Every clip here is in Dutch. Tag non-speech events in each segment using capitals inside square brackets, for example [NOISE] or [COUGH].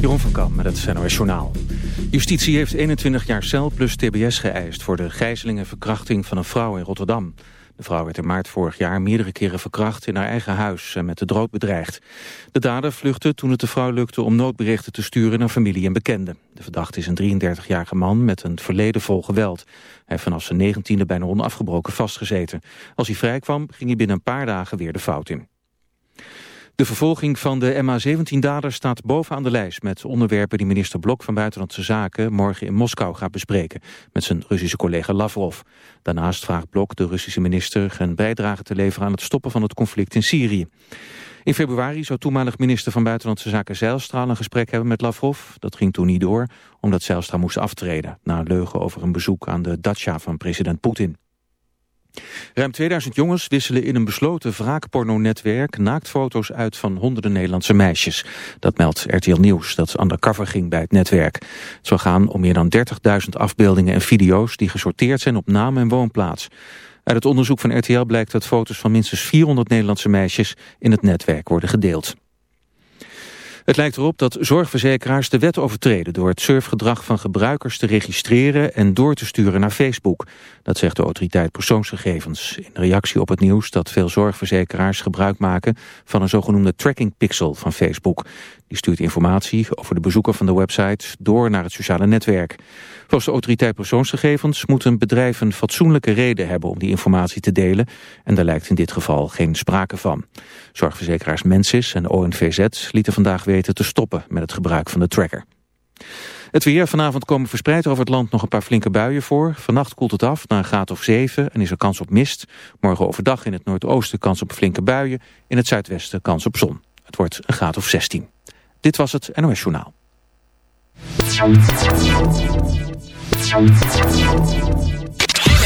Jeroen van Kam met het NOS Journaal. Justitie heeft 21 jaar cel plus tbs geëist... voor de gijzeling en verkrachting van een vrouw in Rotterdam. De vrouw werd in maart vorig jaar meerdere keren verkracht in haar eigen huis... en met de dood bedreigd. De dader vluchtte toen het de vrouw lukte om noodberichten te sturen... naar familie en bekenden. De verdachte is een 33-jarige man met een verleden vol geweld. Hij heeft vanaf zijn 19e bijna onafgebroken vastgezeten. Als hij vrijkwam ging hij binnen een paar dagen weer de fout in. De vervolging van de MH17-dader staat bovenaan de lijst... met onderwerpen die minister Blok van Buitenlandse Zaken... morgen in Moskou gaat bespreken met zijn Russische collega Lavrov. Daarnaast vraagt Blok de Russische minister... een bijdrage te leveren aan het stoppen van het conflict in Syrië. In februari zou toenmalig minister van Buitenlandse Zaken Zijlstra... een gesprek hebben met Lavrov. Dat ging toen niet door, omdat Zijlstra moest aftreden... na een leugen over een bezoek aan de dacha van president Poetin. Ruim 2000 jongens wisselen in een besloten wraakporno-netwerk naaktfoto's uit van honderden Nederlandse meisjes. Dat meldt RTL Nieuws, dat undercover ging bij het netwerk. Het zou gaan om meer dan 30.000 afbeeldingen en video's die gesorteerd zijn op naam en woonplaats. Uit het onderzoek van RTL blijkt dat foto's van minstens 400 Nederlandse meisjes in het netwerk worden gedeeld. Het lijkt erop dat zorgverzekeraars de wet overtreden... door het surfgedrag van gebruikers te registreren en door te sturen naar Facebook. Dat zegt de autoriteit persoonsgegevens. In reactie op het nieuws dat veel zorgverzekeraars gebruik maken... van een zogenoemde tracking pixel van Facebook. Die stuurt informatie over de bezoeker van de website door naar het sociale netwerk. Volgens de autoriteit persoonsgegevens moet een bedrijf een fatsoenlijke reden hebben om die informatie te delen. En daar lijkt in dit geval geen sprake van. Zorgverzekeraars Mensis en ONVZ lieten vandaag weten te stoppen met het gebruik van de tracker. Het weer. Vanavond komen verspreid over het land nog een paar flinke buien voor. Vannacht koelt het af naar een graad of 7 en is er kans op mist. Morgen overdag in het noordoosten kans op flinke buien. In het zuidwesten kans op zon. Het wordt een graad of 16. Dit was het NOS Journaal.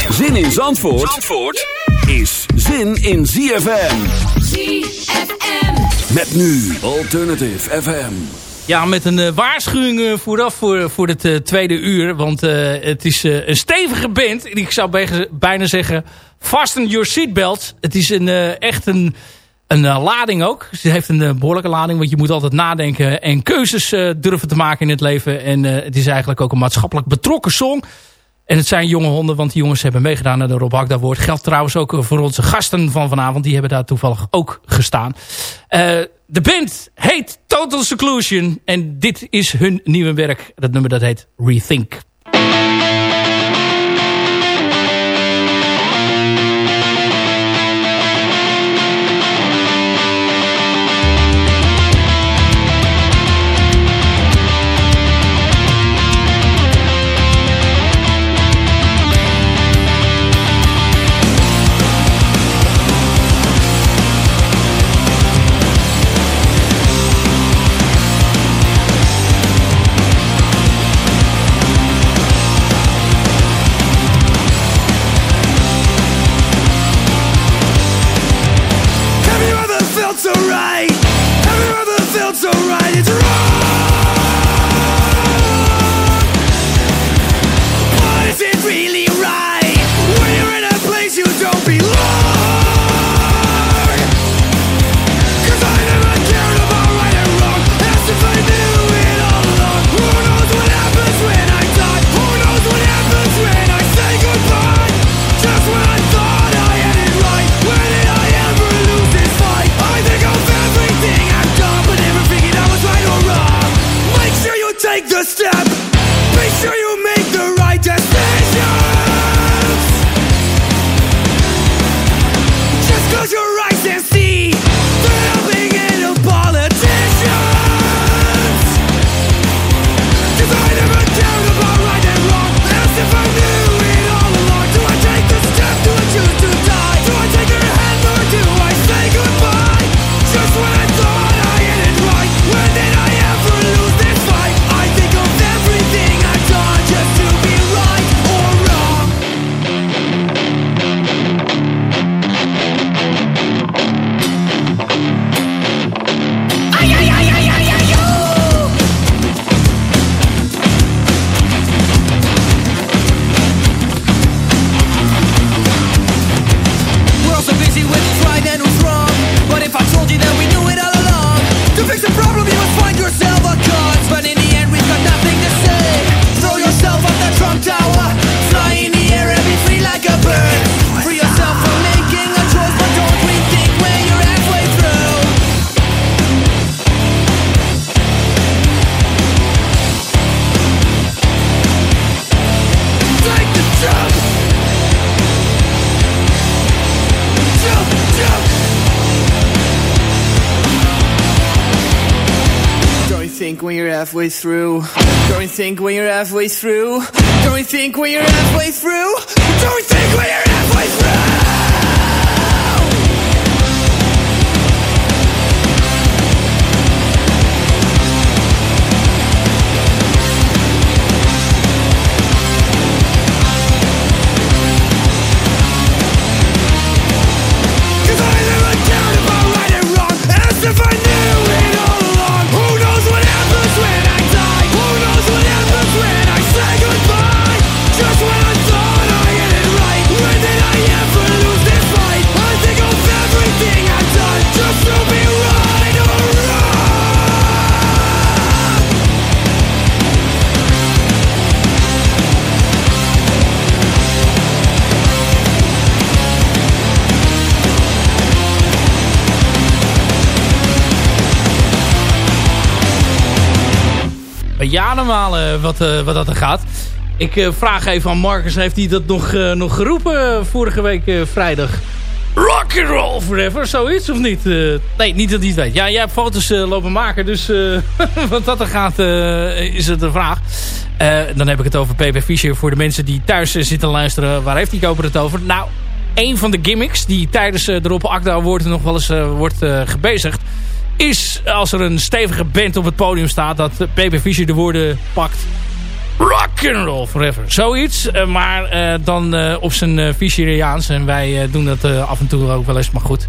Zin in Zandvoort, Zandvoort is zin in ZFM. ZFM. Met nu Alternative FM. Ja, met een uh, waarschuwing uh, vooraf voor, voor het uh, tweede uur. Want het is een stevige band. Ik zou bijna zeggen, fasten your seatbelts. Het is een, echt een een lading ook. Ze heeft een behoorlijke lading, want je moet altijd nadenken en keuzes durven te maken in het leven. En het is eigenlijk ook een maatschappelijk betrokken song. En het zijn jonge honden, want die jongens hebben meegedaan naar de Rob Hakda woord. Geldt trouwens ook voor onze gasten van vanavond. Die hebben daar toevallig ook gestaan. de band heet Total Seclusion. En dit is hun nieuwe werk. Dat nummer dat heet Rethink. way through. Wat, uh, wat dat er gaat. Ik uh, vraag even aan Marcus, heeft hij dat nog, uh, nog geroepen vorige week vrijdag? Rock and roll forever, zoiets of niet? nee, niet dat hij het weet. Ja, jij hebt foto's lopen maken, dus [LAUGHS] wat dat er gaat is het de vraag. dan heb ik het over PP Fischer. Voor de mensen die thuis zitten luisteren, waar heeft die koper het over? Nou, een van de gimmicks die tijdens de Rob Akda Award nog wel eens wordt gebezigd is als er een stevige band op het podium staat... dat P.B. Fischer de woorden pakt... Rock and roll forever. Zoiets, uh, maar uh, dan uh, op zijn Fischeriaans. En wij doen dat af en toe ook wel eens, maar goed.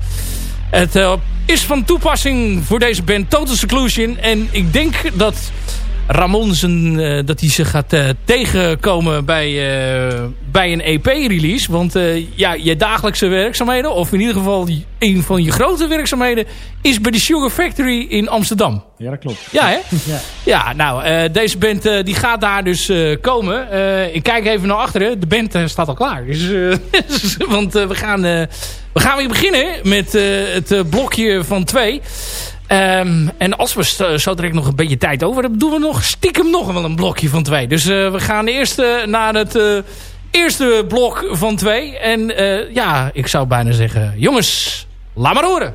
Het is van toepassing voor deze band Total Seclusion. En ik denk dat Ramon zijn, uh, dat hij zich gaat uh, tegenkomen bij, uh, bij een EP-release. Want ja, je dagelijkse werkzaamheden, of in ieder geval een van je grote werkzaamheden, is bij de Sugar Factory in Amsterdam. Ja, dat klopt. Ja, hè? [LAUGHS] ja. ja nou, deze band die gaat daar dus komen. ik kijk even naar achteren. De band staat al klaar. Dus, [LAUGHS] want we, gaan, we gaan weer beginnen met het blokje van twee. Um, en als we zo direct nog een beetje tijd over hebben... doen we nog stiekem nog wel een blokje van twee. Dus uh, we gaan eerst uh, naar het uh, eerste blok van twee. En ja, ik zou bijna zeggen... jongens, laat maar horen.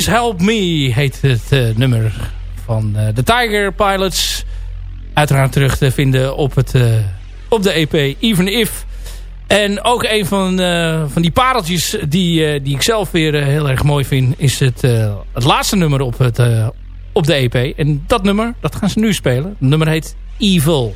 Please Help Me heet het nummer van de Tiger Pilots. Uiteraard terug te vinden op, het, op de EP Even If. En ook een van, van die pareltjes die, die ik zelf weer heel erg mooi vind... is het, het laatste nummer op, het, op de EP. En dat nummer, dat gaan ze nu spelen. Het nummer heet Evil.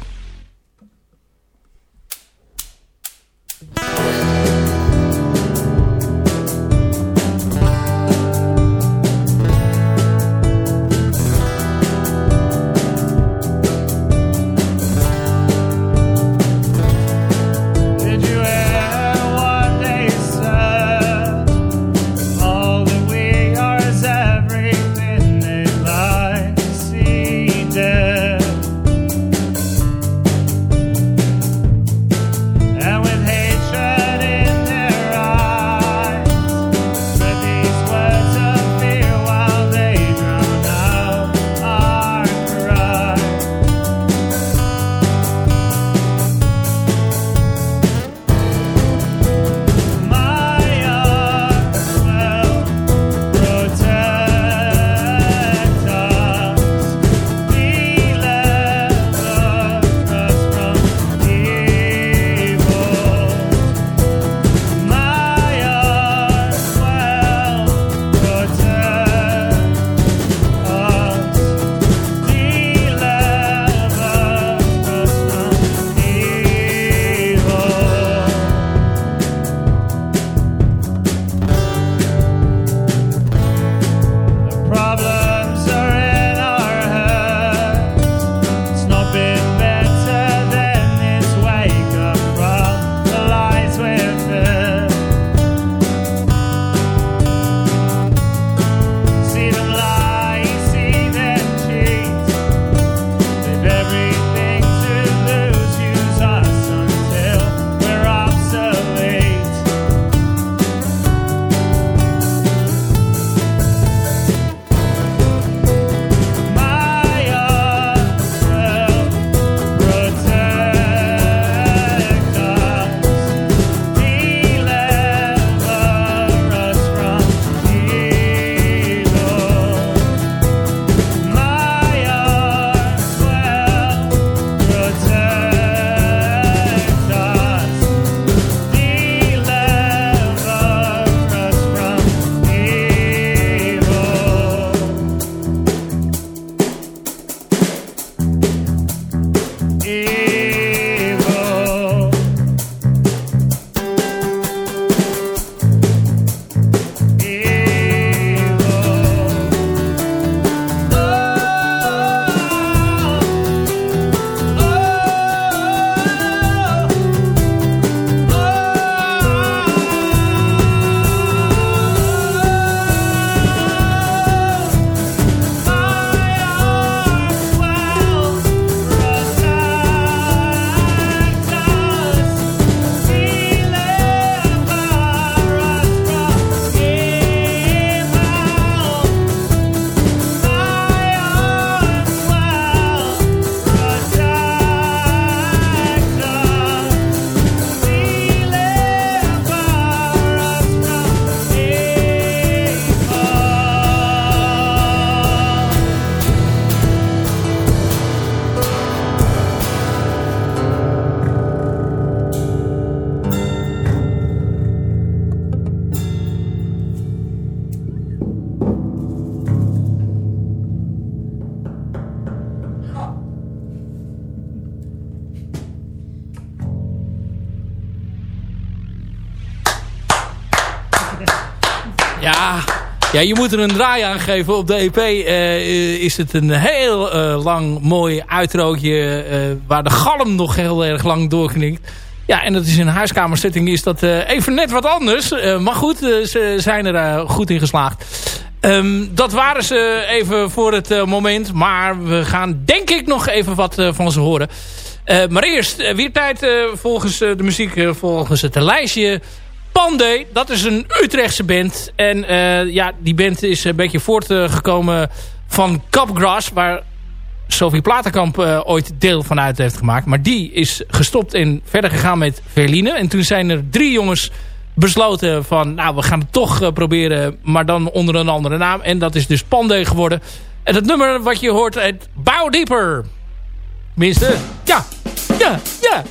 Ja, je moet er een draai aan geven. Op de EP uh, is het een heel uh, lang mooi uitrootje... Uh, waar de galm nog heel erg lang doorknikt. Ja, en dat is in een huiskamersetting is dat even net wat anders. maar goed, ze zijn er goed in geslaagd. Um, dat waren ze even voor het moment. Maar we gaan denk ik nog even wat van ze horen. maar eerst weer tijd volgens de muziek, volgens het lijstje Pandey, dat is een Utrechtse band. En uh, ja, die band is een beetje voortgekomen van Capgras, waar Sophie Platenkamp uh, ooit deel van uit heeft gemaakt. Maar die is gestopt en verder gegaan met Verline. En toen zijn er drie jongens besloten van, nou, we gaan het toch proberen, maar dan onder een andere naam. En dat is dus Pandey geworden. En het nummer wat je hoort heet Bow Deeper. Tenminste, ja, ja, ja.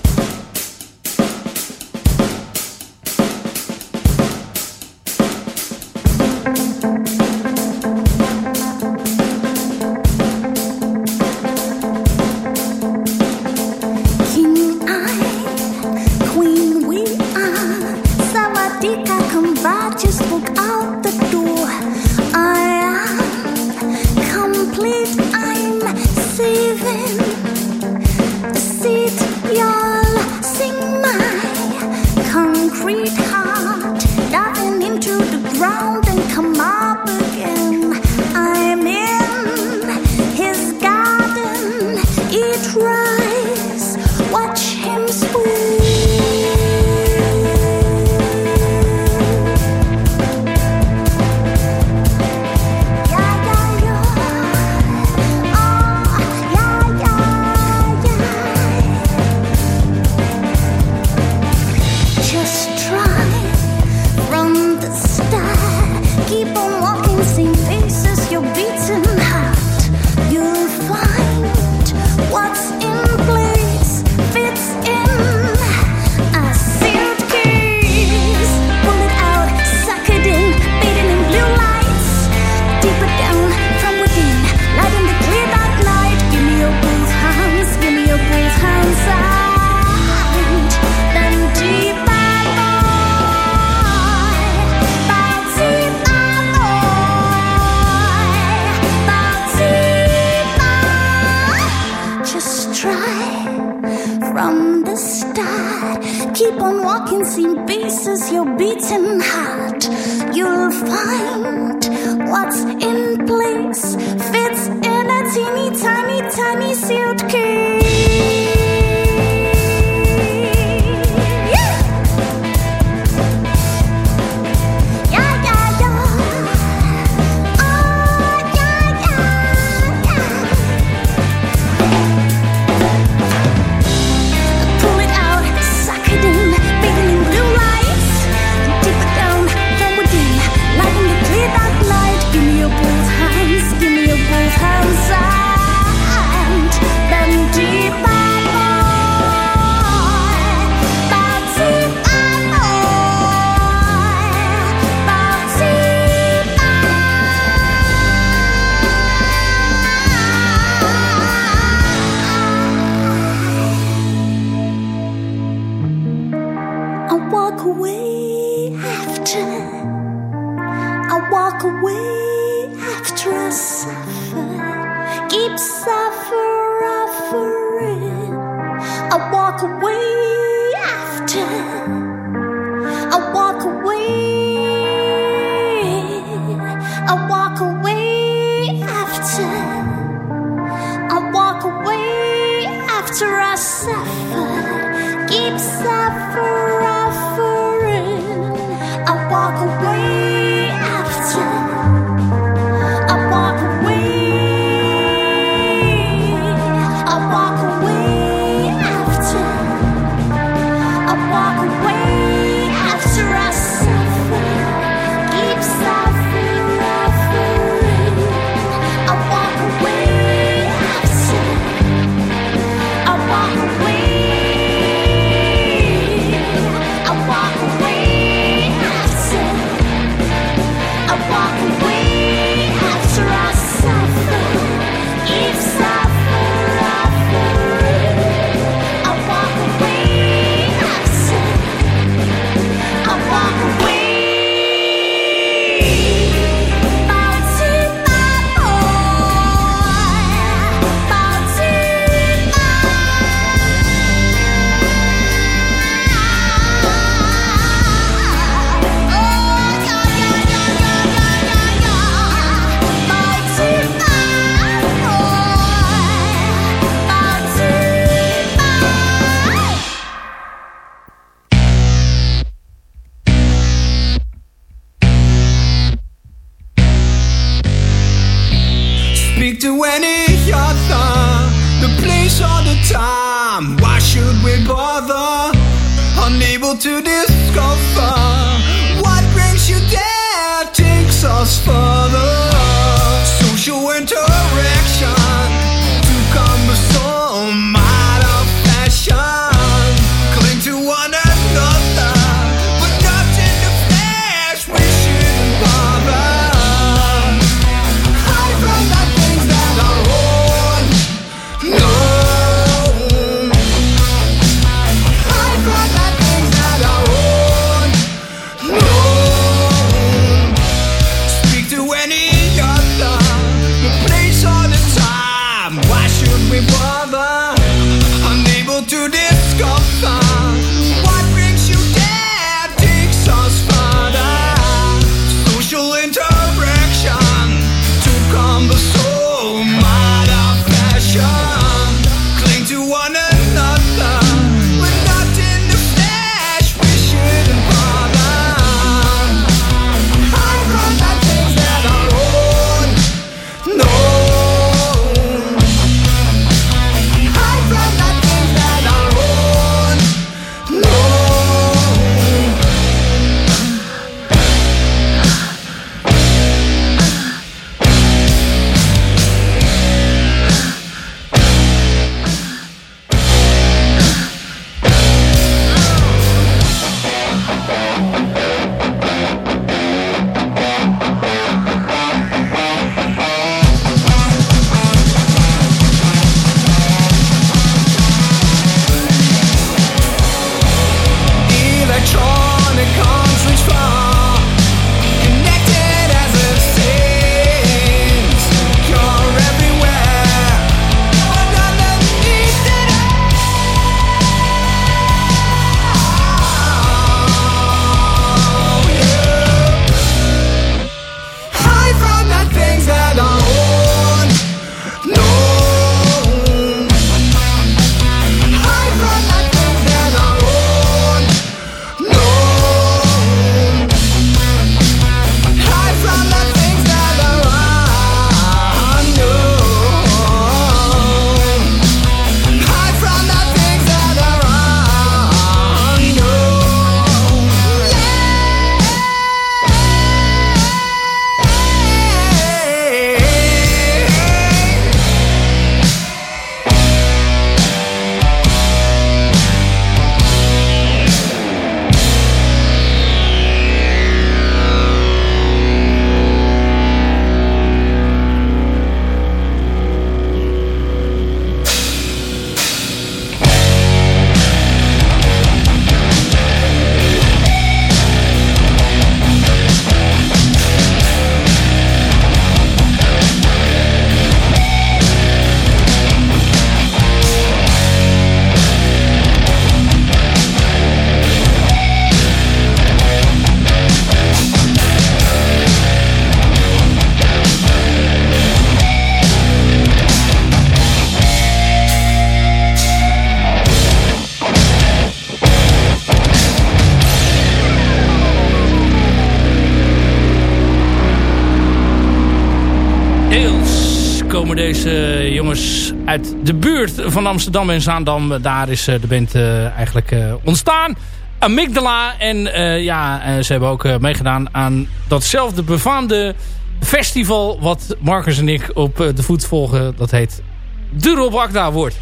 Van Amsterdam en Zaandam. Daar is eh, de band eh, eigenlijk eh, ontstaan. Amygdala. En eh, ja, eh, ze hebben ook eh, meegedaan aan datzelfde befaamde festival... wat Marcus en ik op eh, de voet volgen. Dat heet de Rob Akda wordt.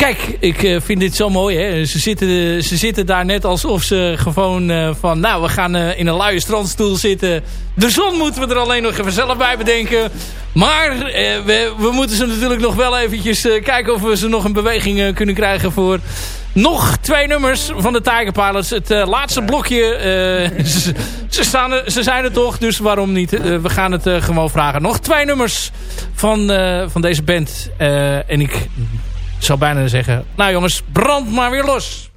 Kijk, ik eh, vind dit zo mooi. Hè? Ze, zitten, ze zitten daar net alsof ze gewoon eh, van... Nou, we gaan eh, in een luie strandstoel zitten. De zon moeten we er alleen nog even zelf bij bedenken. Maar we, we moeten ze natuurlijk nog wel eventjes kijken... of we ze nog een beweging kunnen krijgen voor... Nog twee nummers van de Tiger Pilots. Het laatste blokje. [LAUGHS] ze, ze, staan ze zijn er toch, dus waarom niet? We gaan het gewoon vragen. Nog twee nummers van, van deze band. En ik zou bijna zeggen... Nou jongens, brand maar weer los.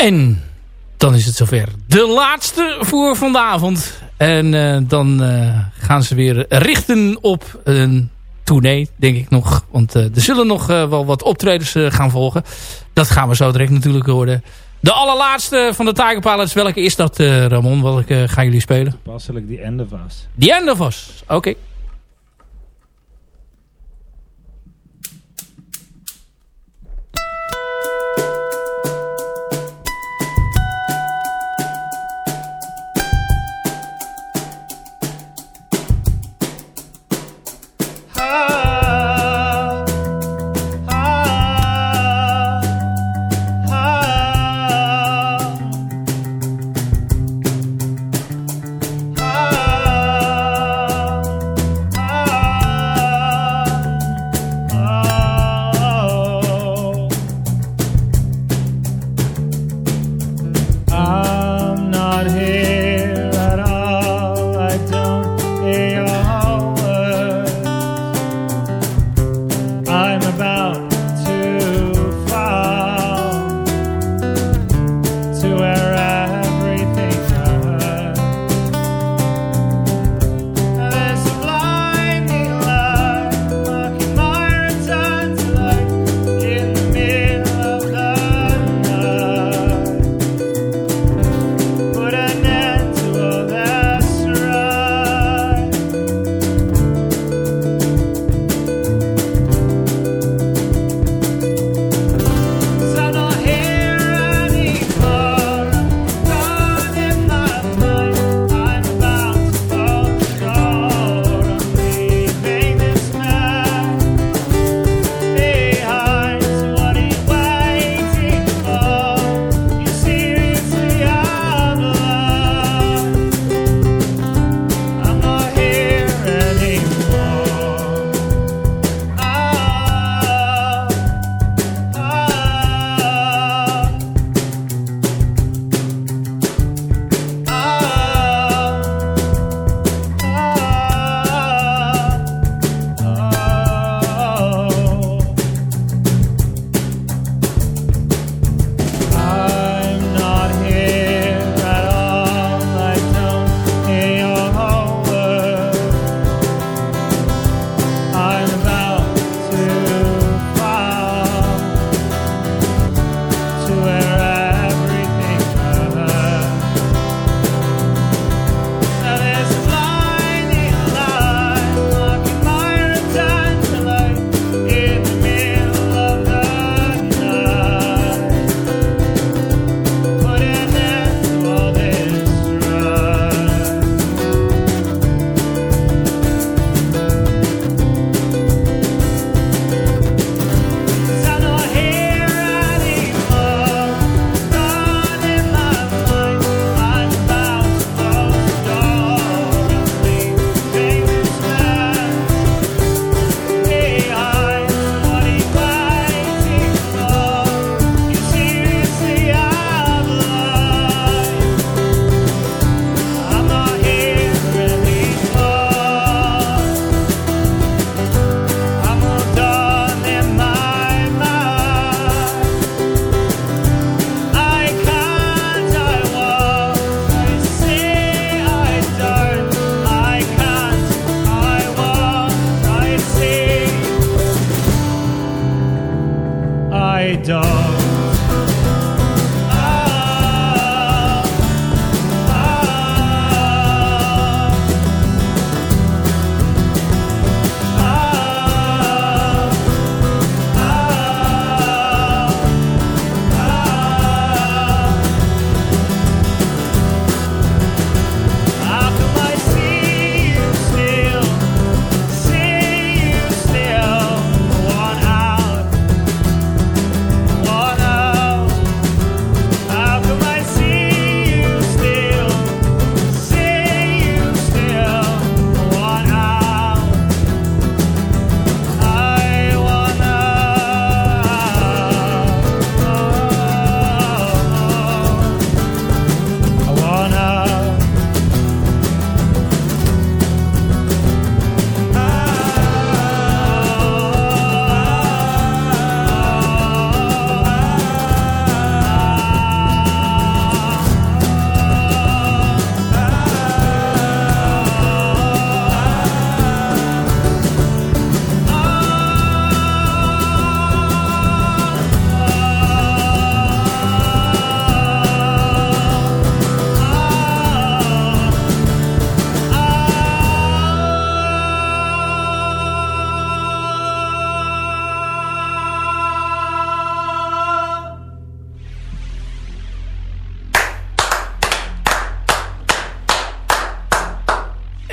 En dan is het zover. De laatste voor vanavond. En uh, dan uh, gaan ze weer richten op een tournee, denk ik nog. Want uh, er zullen nog wel wat optredens gaan volgen. Dat gaan we zo direct natuurlijk horen. De allerlaatste van de Tiger Pilots. Welke is dat, Ramon? Welke gaan jullie spelen? Passelijk die End of Us. Die End of Us, oké. Okay.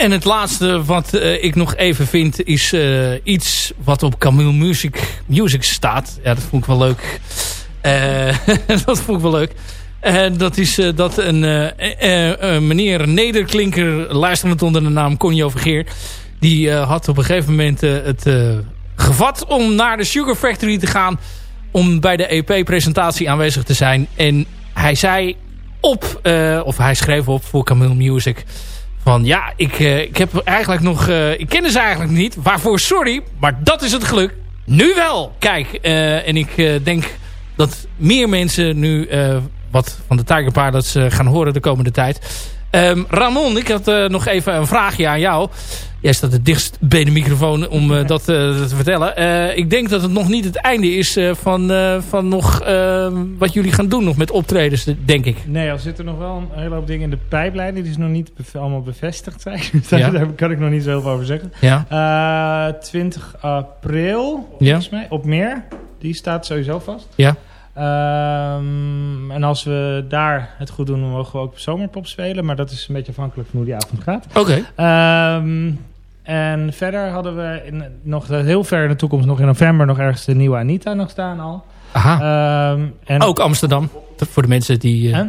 En het laatste wat uh, ik nog even vind is uh, iets wat op Camille Music, Music staat. Ja, dat vond ik wel leuk. Uh, [LAUGHS] dat vond ik wel leuk. Dat is dat een meneer Nederklinker, luisterend onder de naam Conjo Vergeer... die had op een gegeven moment het gevat om naar de Sugar Factory te gaan... om bij de EP-presentatie aanwezig te zijn. En hij zei op, of hij schreef op voor Camille Music van ja, ik, uh, ik heb eigenlijk nog... Uh, ik ken ze eigenlijk niet. Waarvoor sorry, maar dat is het geluk. Nu wel. Kijk, uh, en ik denk dat meer mensen nu wat van de Tiger Pilots gaan horen de komende tijd. Um, Ramon, ik had uh, nog even een vraagje aan jou. Jij staat het dichtst bij de microfoon om uh, [LAUGHS] dat uh, te vertellen. ik denk dat het nog niet het einde is van, van nog ehm, wat jullie gaan doen nog met optredens, denk ik. Nee, er zitten nog wel een hele hoop dingen in de pijplijn die dus nog niet allemaal bevestigd zijn. [LAUGHS] Daar, daar kan ik nog niet zoveel over zeggen. Ja. 20 april, volgens mij, op meer. Die staat sowieso vast. Ja. Um, en als we daar het goed doen, dan mogen we ook zomerpop spelen. Maar dat is een beetje afhankelijk van hoe die avond gaat. Oké. Okay. Um, en verder hadden we in, nog heel ver in de toekomst, nog in november, nog ergens de nieuwe Anita nog staan al. Aha. Um, en ook Amsterdam, voor de mensen die... Uh...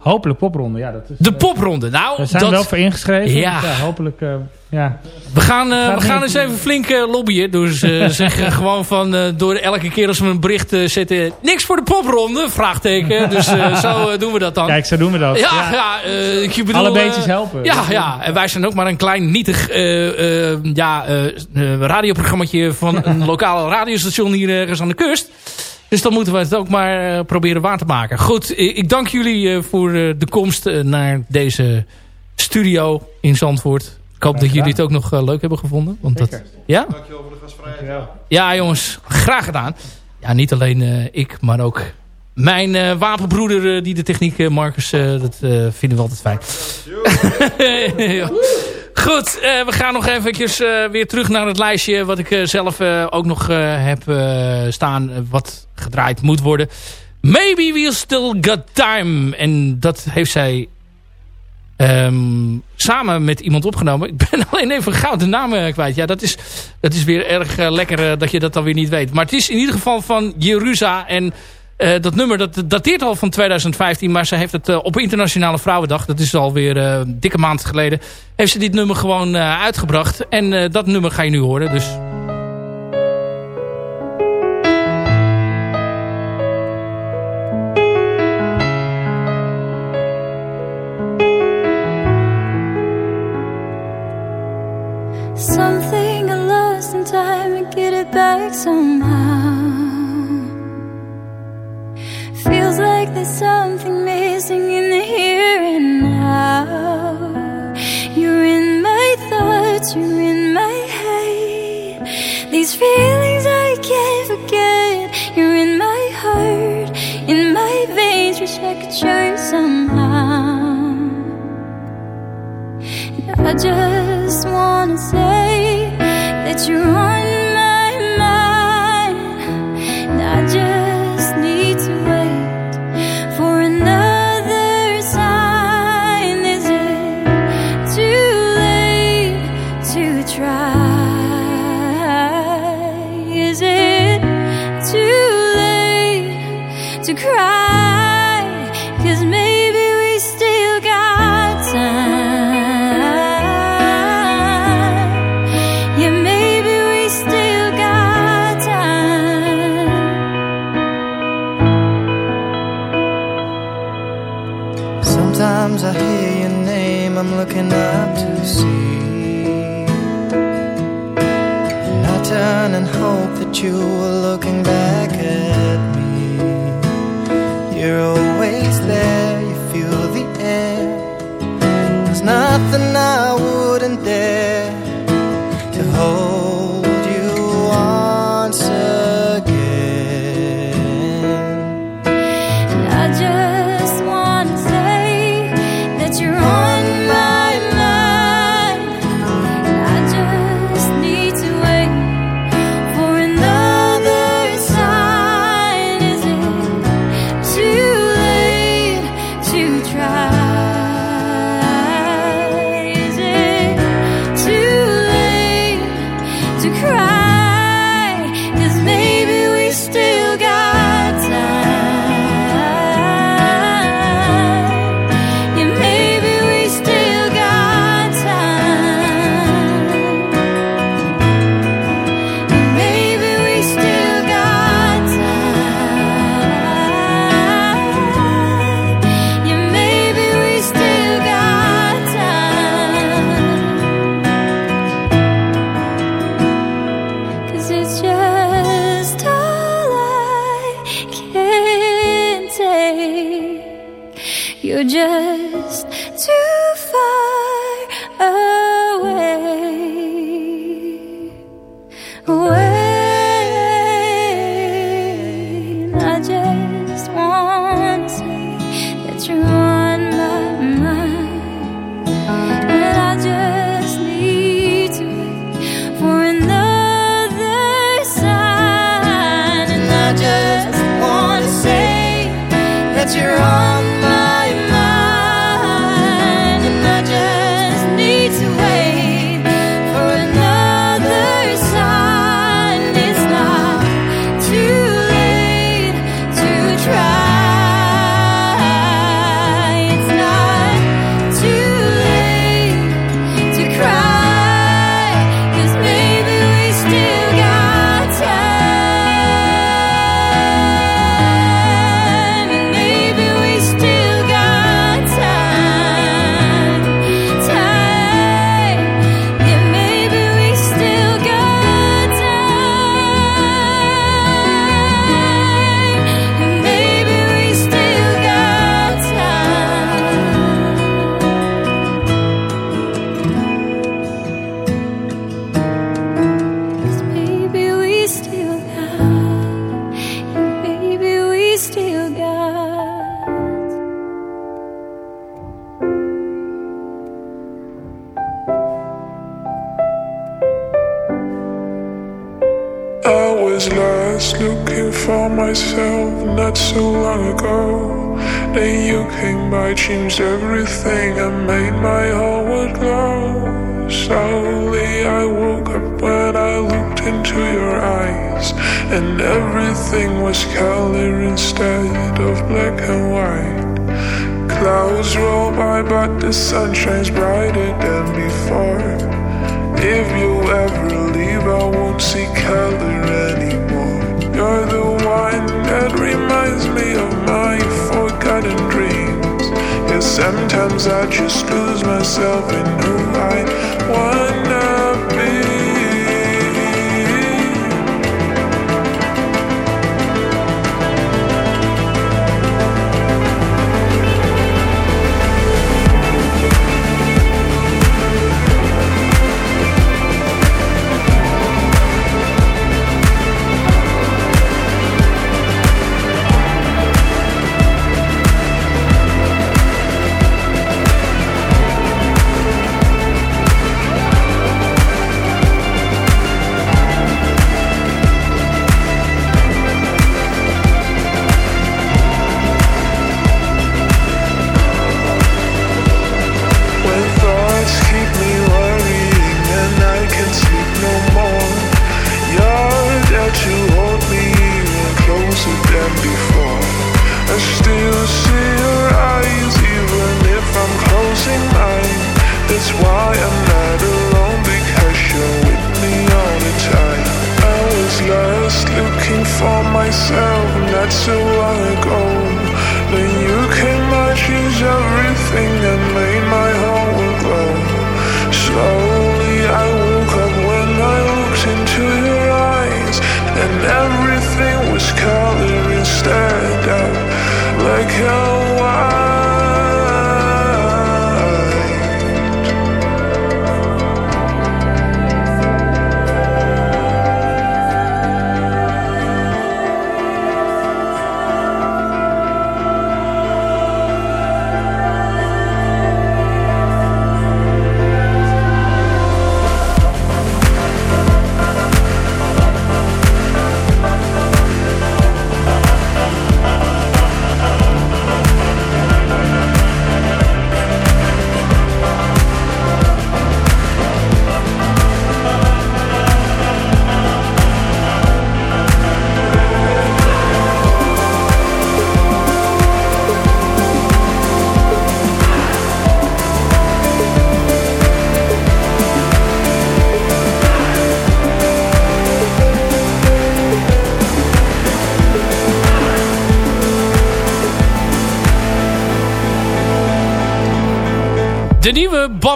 Hopelijk popronde, ja. Dat is, de popronde, nou... We zijn dat... wel voor ingeschreven. Ja. ja hopelijk, uh, ja. We gaan, uh, we gaan eens even flink uh, lobbyen. Dus [LAUGHS] zeggen gewoon van, door elke keer als we een bericht zetten... Niks voor de popronde, vraagteken. Dus [LAUGHS] zo doen we dat dan. Kijk, zo doen we dat. Ja, ja. ja ik bedoel, Alle beetjes helpen. Ja, ja, en wij zijn ook maar een klein nietig ja, radioprogrammaatje... van [LAUGHS] een lokale radiostation hier ergens aan de kust. Dus dan moeten we het ook maar uh, proberen waar te maken. Goed, ik dank jullie uh, voor uh, de komst naar deze studio in Zandvoort. Ik hoop dat jullie het ook nog leuk hebben gevonden. Want dat, ja? Dankjewel voor de gastvrijheid. Ja, jongens, graag gedaan. Ja, niet alleen ik, maar ook mijn wapenbroeder die de techniek, Marcus, dat vinden we altijd fijn. [LAUGHS] Goed, uh, we gaan nog eventjes uh, weer terug naar het lijstje... wat ik uh, zelf ook nog heb staan... wat gedraaid moet worden. Maybe we still got time. En dat heeft zij um, samen met iemand opgenomen. Ik ben [LAUGHS] alleen even gauw de naam kwijt. Ja, dat is, dat is weer erg lekker dat je dat dan weer niet weet. Maar het is in ieder geval van Jeruzalem en... Uh, dat nummer dat dateert al van 2015, maar ze heeft het uh, op Internationale Vrouwendag, dat is alweer uh, een dikke maand geleden, heeft ze dit nummer gewoon uitgebracht. En dat nummer ga je nu horen, dus... Something I time and get it back Wish I could you somehow. And I just wanna say that you're on looking up to see. And I turn and hope that you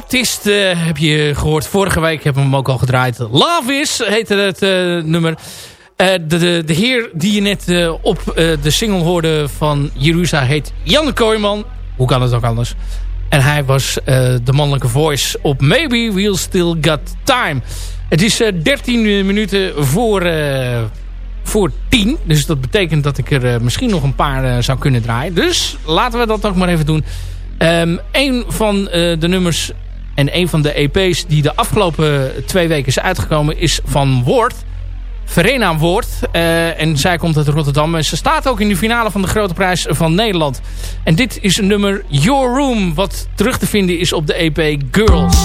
Baptist eh, heb je gehoord. Vorige week hebben we hem ook al gedraaid. Love Is heette het eh, nummer. Eh, de, de, de heer die je net op de single hoorde van Jeruzalem heet Jan Kooijman. hoe kan het ook anders? En hij was de mannelijke voice op Maybe We'll Still Got Time. Het is 13 minuten voor, voor 10. Dus dat betekent dat ik er misschien nog een paar zou kunnen draaien. Dus laten we dat ook maar even doen. Um, een van de nummers en een van de EP's die de afgelopen twee weken is uitgekomen is van Woord. Verena Woord. Uh, en zij komt uit Rotterdam. En ze staat ook in de finale van de Grote Prijs van Nederland. En dit is een nummer Your Room. Wat terug te vinden is op de EP Girls.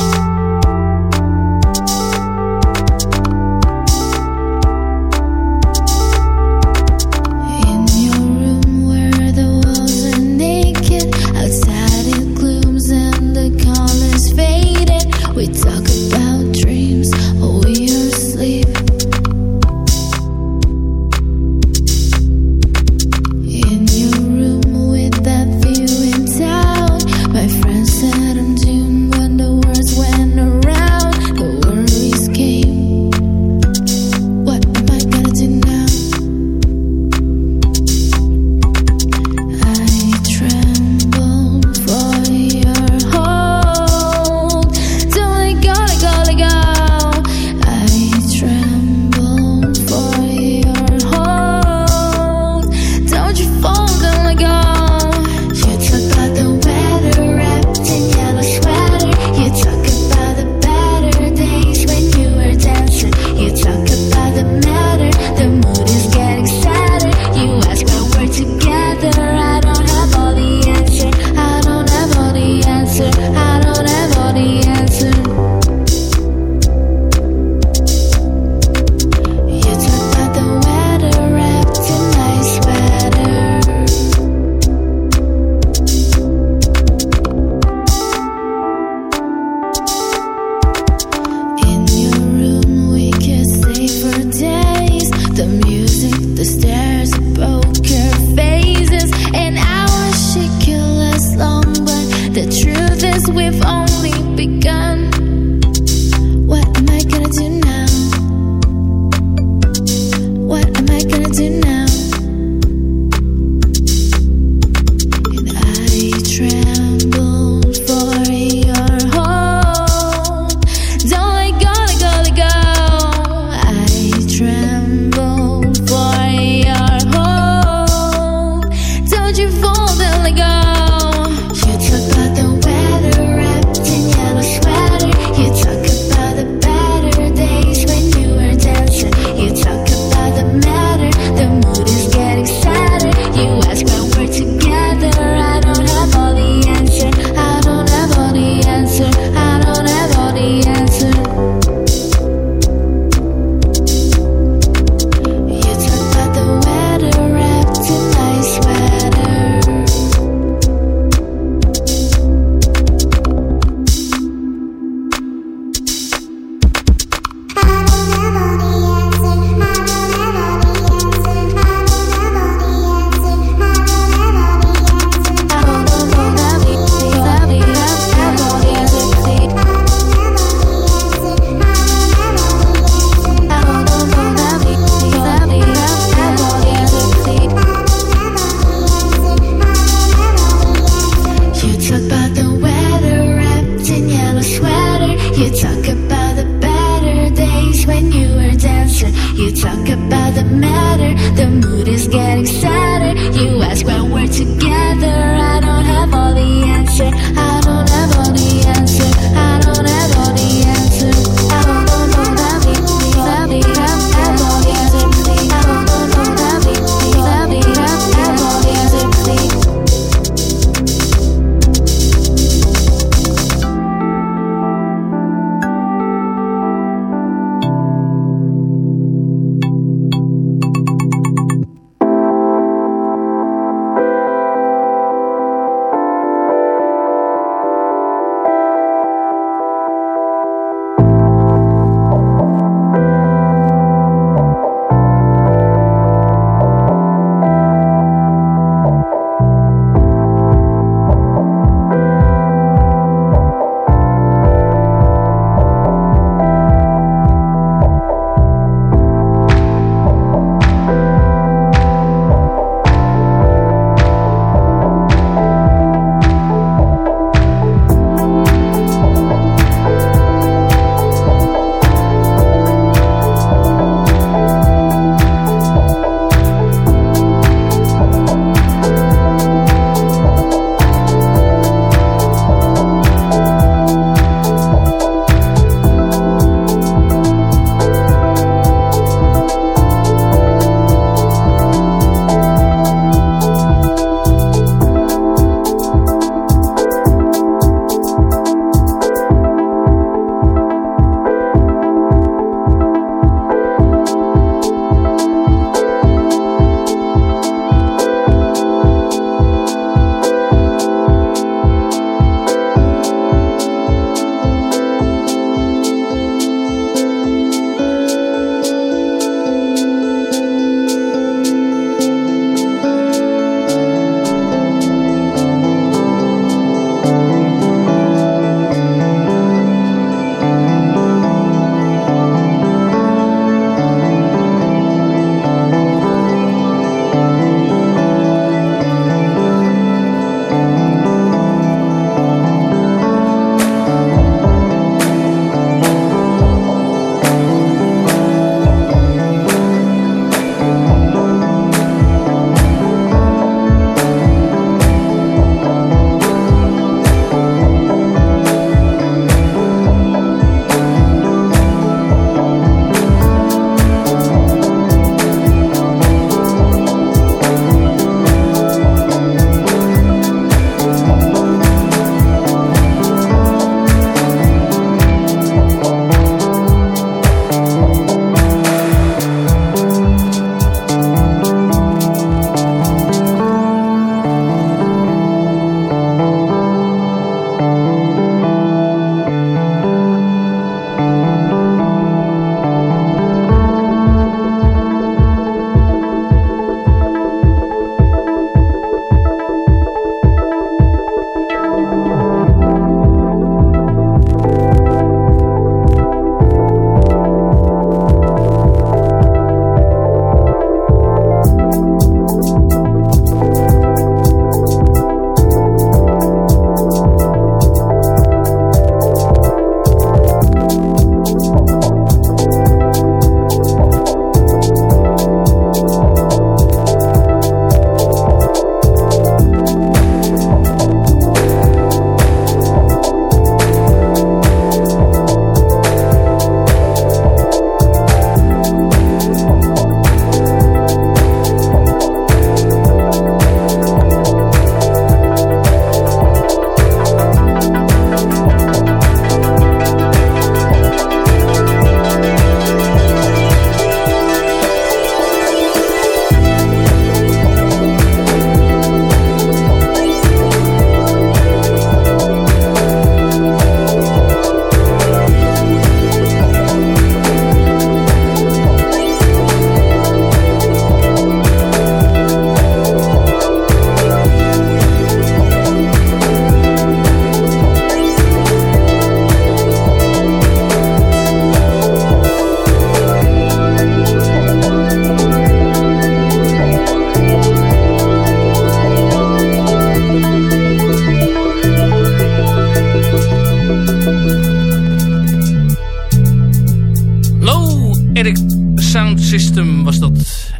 Sound System was dat.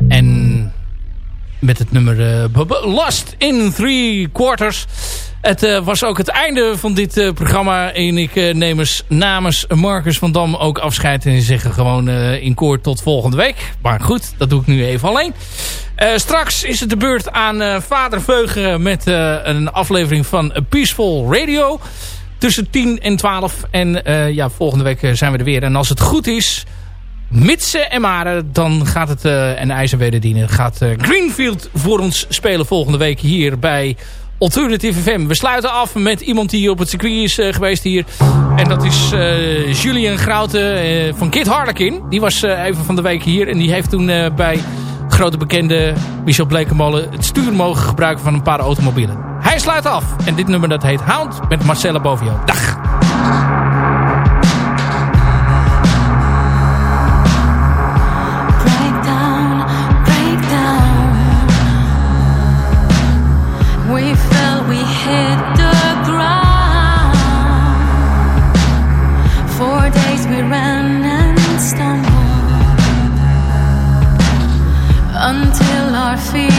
En met het nummer uh, Lost in Three Quarters. Het uh, was ook het einde van dit uh, programma. En ik neem eens namens Marcus van Dam ook afscheid. En zeggen gewoon in koor tot volgende week. Maar goed, dat doe ik nu even alleen. straks is het de beurt aan Vader Veugen met een aflevering van Peaceful Radio. Tussen 10 en 12. En ja, volgende week zijn we er weer. En als het goed is mitsen en maren, dan gaat het, uh, en IJzerwede dienen, gaat uh, Greenfield voor ons spelen volgende week hier bij Alternative FM. We sluiten af met iemand die op het circuit is uh, geweest hier. En dat is Julian Grouten van Kid Harlequin. Die was even van de week hier en die heeft toen bij grote bekende Michel Blekemolen het stuur mogen gebruiken van een paar automobielen. Hij sluit af. En dit nummer dat heet Hound met Marcella Bovio. Dag! Our feet